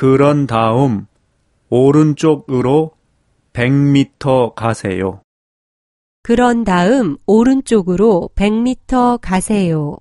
그런 다음 오른쪽으로 100m 가세요. 그런 다음 오른쪽으로 100m 가세요.